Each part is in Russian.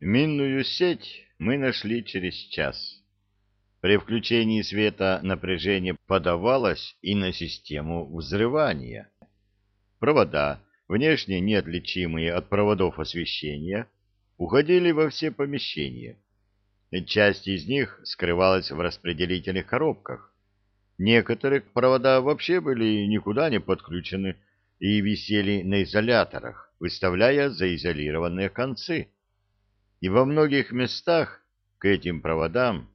Минную сеть мы нашли через час. При включении света напряжение подавалось и на систему взрывания. Провода, внешне неотличимые от проводов освещения, уходили во все помещения. Часть из них скрывалась в распределительных коробках. Некоторые провода вообще были никуда не подключены и висели на изоляторах, выставляя заизолированные концы. И во многих местах к этим проводам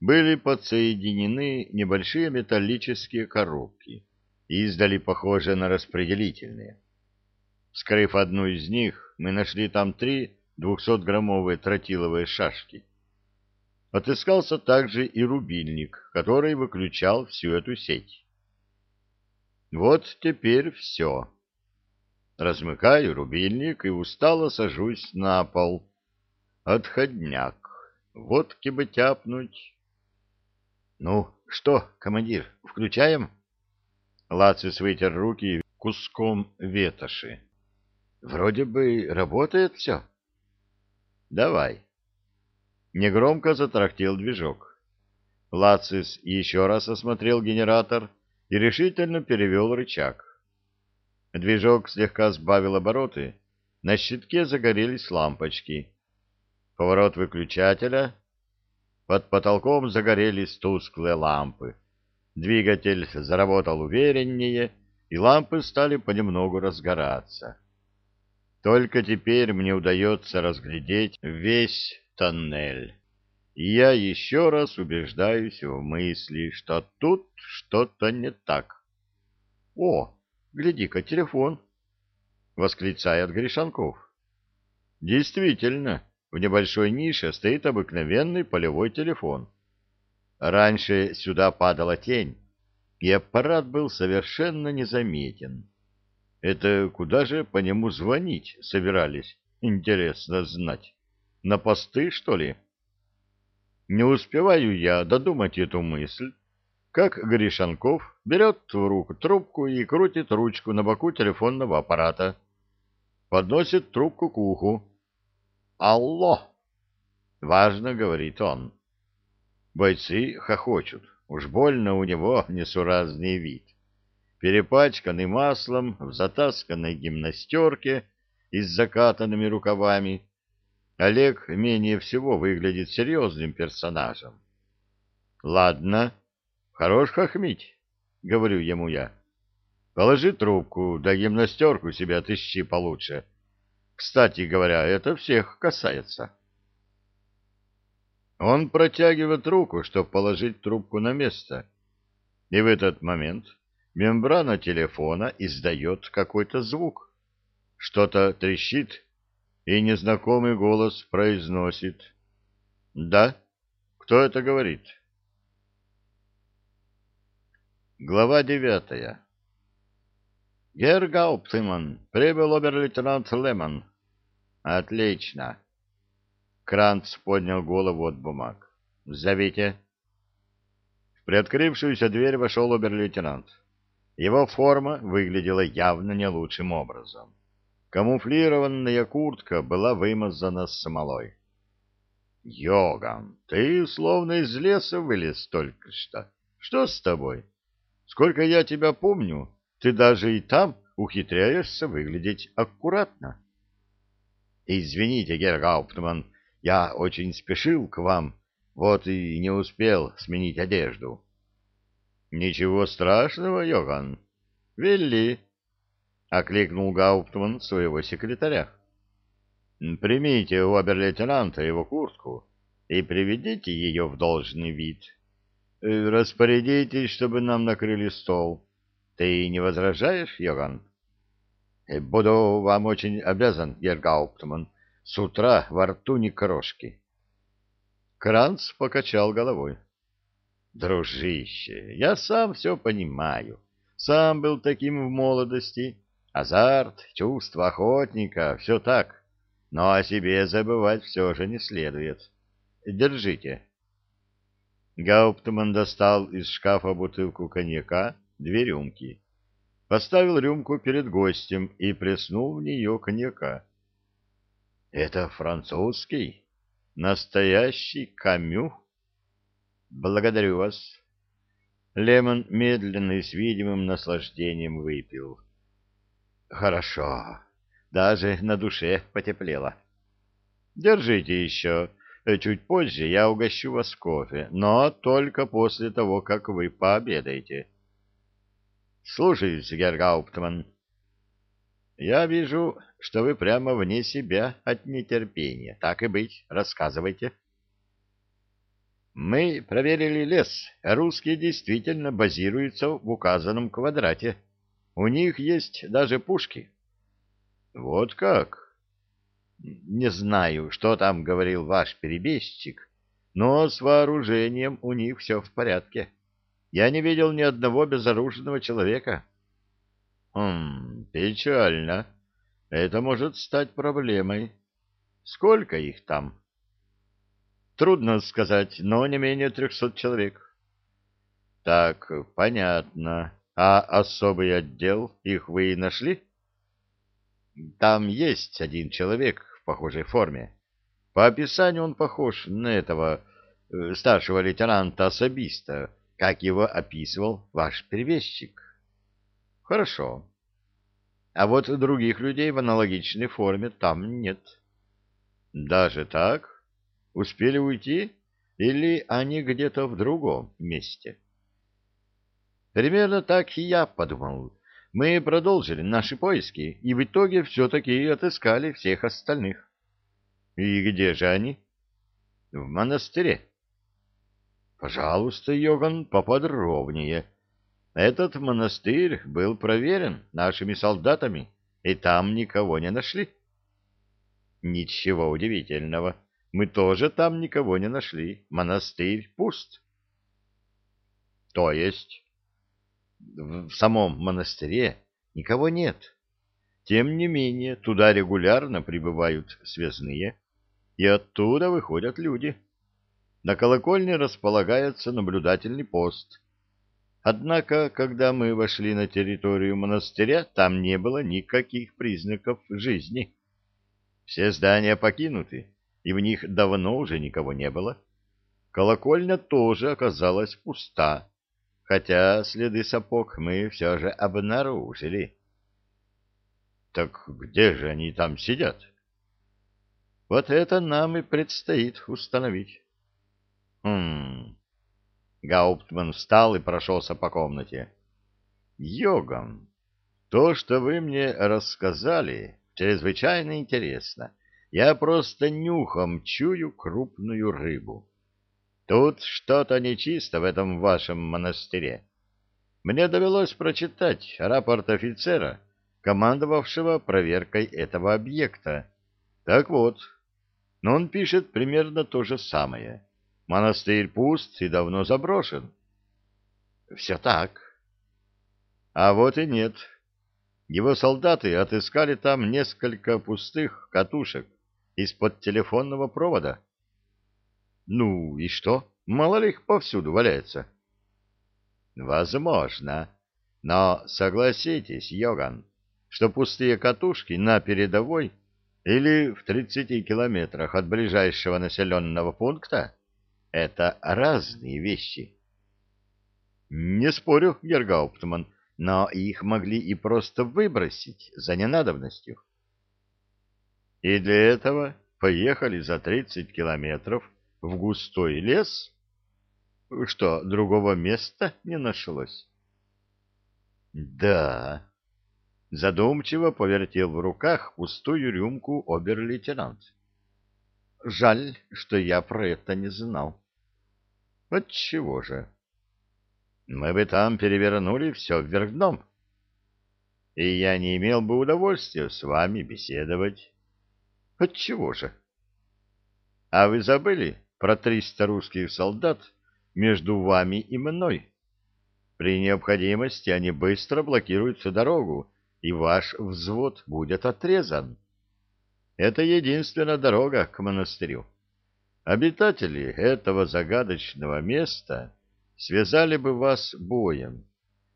были подсоединены небольшие металлические коробки, издали похожие на распределительные. Вскрыв одну из них, мы нашли там три двухсотграммовые тротиловые шашки. Отыскался также и рубильник, который выключал всю эту сеть. Вот теперь все. Размыкаю рубильник и устало сажусь на пол. Отходняк. Водки бы тяпнуть. Ну, что, командир, включаем? Лацис вытер руки куском ветоши. Вроде бы работает все. Давай. Негромко затрактил движок. Лацис еще раз осмотрел генератор и решительно перевел рычаг. Движок слегка сбавил обороты, на щитке загорелись лампочки. Поворот выключателя. Под потолком загорелись тусклые лампы. Двигатель заработал увереннее, и лампы стали понемногу разгораться. Только теперь мне удается разглядеть весь тоннель. И я еще раз убеждаюсь в мысли, что тут что-то не так. О, гляди-ка, телефон! Восклицает Гришанков. Действительно, в небольшой нише стоит обыкновенный полевой телефон. Раньше сюда падала тень, и аппарат был совершенно незаметен. Это куда же по нему звонить собирались, интересно знать. На посты, что ли? Не успеваю я додумать эту мысль, как Гришанков берет в руку трубку и крутит ручку на боку телефонного аппарата. Подносит трубку к уху. «Алло!» — важно говорит он. Бойцы хохочут. Уж больно у него несуразный вид. Перепачканный маслом, в затасканной гимнастерке и с закатанными рукавами, Олег менее всего выглядит серьезным персонажем. «Ладно, хорош хохмить», — говорю ему я. «Положи трубку, да гимнастерку себе отыщи получше. Кстати говоря, это всех касается». Он протягивает руку, чтобы положить трубку на место. И в этот момент мембрана телефона издает какой-то звук. Что-то трещит и незнакомый голос произносит. «Да? Кто это говорит?» Глава девятая. «Герр Гауптман, прибыл обер-лейтенант Лемон». «Отлично». Кранц поднял голову от бумаг. «Зовите». В приоткрывшуюся дверь вошел обер-лейтенант. Его форма выглядела явно не лучшим образом. Камуфлированная куртка была вымазана смолой. — Йоган, ты словно из леса вылез только что. Что с тобой? Сколько я тебя помню, ты даже и там ухитряешься выглядеть аккуратно. — Извините, Гергауптман, я очень спешил к вам, вот и не успел сменить одежду. — Ничего страшного, Йоган. Вели. — окликнул Гауптман своего секретаря. «Примите у обер-лейтенанта его куртку и приведите ее в должный вид. Распорядитесь, чтобы нам накрыли стол. Ты не возражаешь, Йоган?» Э, «Буду вам очень обязан, Герр Гауптман. С утра во рту ни крошки». Кранц покачал головой. «Дружище, я сам все понимаю. Сам был таким в молодости» Азарт, чувство охотника — все так, но о себе забывать все же не следует. Держите. Гауптман достал из шкафа бутылку коньяка, две рюмки. Поставил рюмку перед гостем и плеснул в нее коньяка. — Это французский? Настоящий камю? Благодарю вас. Лемон медленно и с видимым наслаждением выпил. Хорошо. Даже на душе потеплело. Держите еще. Чуть позже я угощу вас кофе, но только после того, как вы пообедаете. Слушаюсь, Гергауптман. Я вижу, что вы прямо вне себя от нетерпения. Так и быть, рассказывайте. Мы проверили лес. Русские действительно базируются в указанном квадрате. У них есть даже пушки. Вот как? Не знаю, что там говорил ваш перебежчик, но с вооружением у них все в порядке. Я не видел ни одного безоружного человека. Хм, печально. Это может стать проблемой. Сколько их там? Трудно сказать, но не менее трехсот человек. Так, понятно. А особый отдел, их вы и нашли? Там есть один человек в похожей форме. По описанию он похож на этого э, старшего лейтенанта-особиста, как его описывал ваш перевезчик. Хорошо. А вот других людей в аналогичной форме там нет. Даже так? Успели уйти? Или они где-то в другом месте? Примерно так и я подумал. Мы продолжили наши поиски, и в итоге все-таки отыскали всех остальных. И где же они? В монастыре. Пожалуйста, Йоган, поподробнее. Этот монастырь был проверен нашими солдатами, и там никого не нашли. Ничего удивительного. Мы тоже там никого не нашли. Монастырь пуст. То есть в самом монастыре никого нет. Тем не менее, туда регулярно прибывают связные, и оттуда выходят люди. На колокольне располагается наблюдательный пост — Однако, когда мы вошли на территорию монастыря, там не было никаких признаков жизни. Все здания покинуты, и в них давно уже никого не было. Колокольня тоже оказалась пуста, хотя следы сапог мы все же обнаружили. Так где же они там сидят? Вот это нам и предстоит установить. Хм... Гауптман встал и прошелся по комнате. «Йоган, то, что вы мне рассказали, чрезвычайно интересно. Я просто нюхом чую крупную рыбу. Тут что-то нечисто в этом вашем монастыре. Мне довелось прочитать рапорт офицера, командовавшего проверкой этого объекта. Так вот, но он пишет примерно то же самое». Монастырь пуст и давно заброшен. Все так. А вот и нет. Его солдаты отыскали там несколько пустых катушек из-под телефонного провода. Ну и что? Мало ли их повсюду валяется. Возможно. Но согласитесь, Йоган, что пустые катушки на передовой или в 30 километрах от ближайшего населенного пункта это разные вещи. Не спорю, Гергауптман, но их могли и просто выбросить за ненадобностью. И для этого поехали за тридцать километров в густой лес? Что, другого места не нашлось? Да. Задумчиво повертел в руках пустую рюмку обер-лейтенант. Жаль, что я про это не знал. Отчего же? Мы бы там перевернули все вверх дном. И я не имел бы удовольствия с вами беседовать. Отчего же? А вы забыли про триста русских солдат между вами и мной? При необходимости они быстро блокируют всю дорогу, и ваш взвод будет отрезан. Это единственная дорога к монастырю. Обитатели этого загадочного места связали бы вас боем,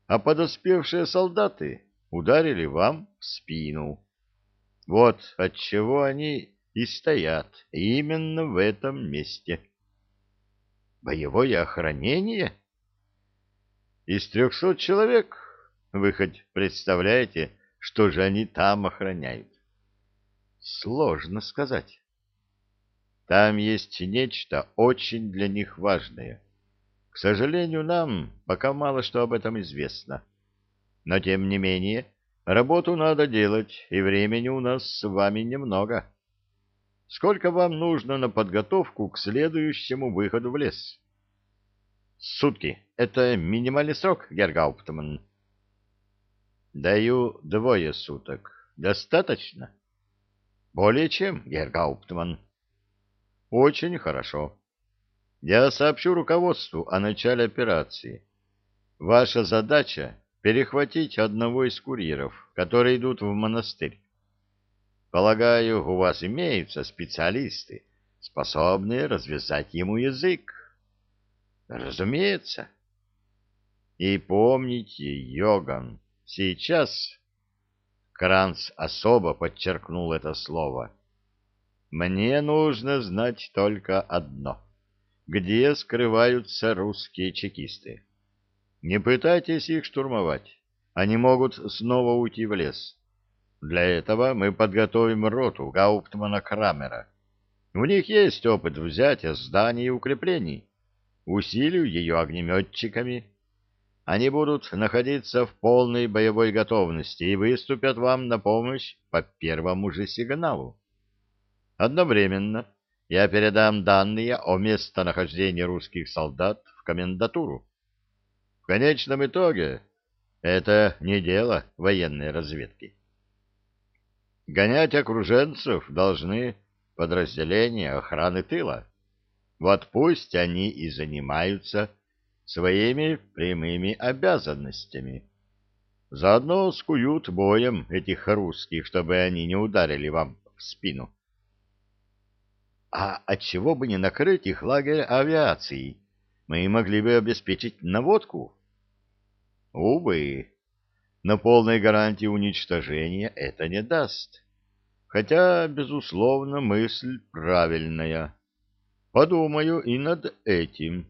а подоспевшие солдаты ударили вам в спину. Вот отчего они и стоят именно в этом месте. Боевое охранение? Из трехсот человек? Вы хоть представляете, что же они там охраняют? Сложно сказать. Там есть нечто очень для них важное. К сожалению, нам пока мало что об этом известно. Но, тем не менее, работу надо делать, и времени у нас с вами немного. Сколько вам нужно на подготовку к следующему выходу в лес? Сутки. Это минимальный срок, Гергауптман. Даю двое суток. Достаточно? Более чем, Гергауптман. Очень хорошо. Я сообщу руководству о начале операции. Ваша задача — перехватить одного из курьеров, которые идут в монастырь. Полагаю, у вас имеются специалисты, способные развязать ему язык. Разумеется. И помните, Йоган, сейчас... Кранц особо подчеркнул это слово — мне нужно знать только одно. Где скрываются русские чекисты? Не пытайтесь их штурмовать. Они могут снова уйти в лес. Для этого мы подготовим роту Гауптмана Крамера. У них есть опыт взятия зданий и укреплений. Усилию ее огнеметчиками. Они будут находиться в полной боевой готовности и выступят вам на помощь по первому же сигналу. Одновременно я передам данные о местонахождении русских солдат в комендатуру. В конечном итоге это не дело военной разведки. Гонять окруженцев должны подразделения охраны тыла. Вот пусть они и занимаются своими прямыми обязанностями. Заодно скуют боем этих русских, чтобы они не ударили вам в спину. А отчего бы не накрыть их лагерь авиацией? Мы могли бы обеспечить наводку. Увы, но полной гарантии уничтожения это не даст. Хотя, безусловно, мысль правильная. Подумаю и над этим.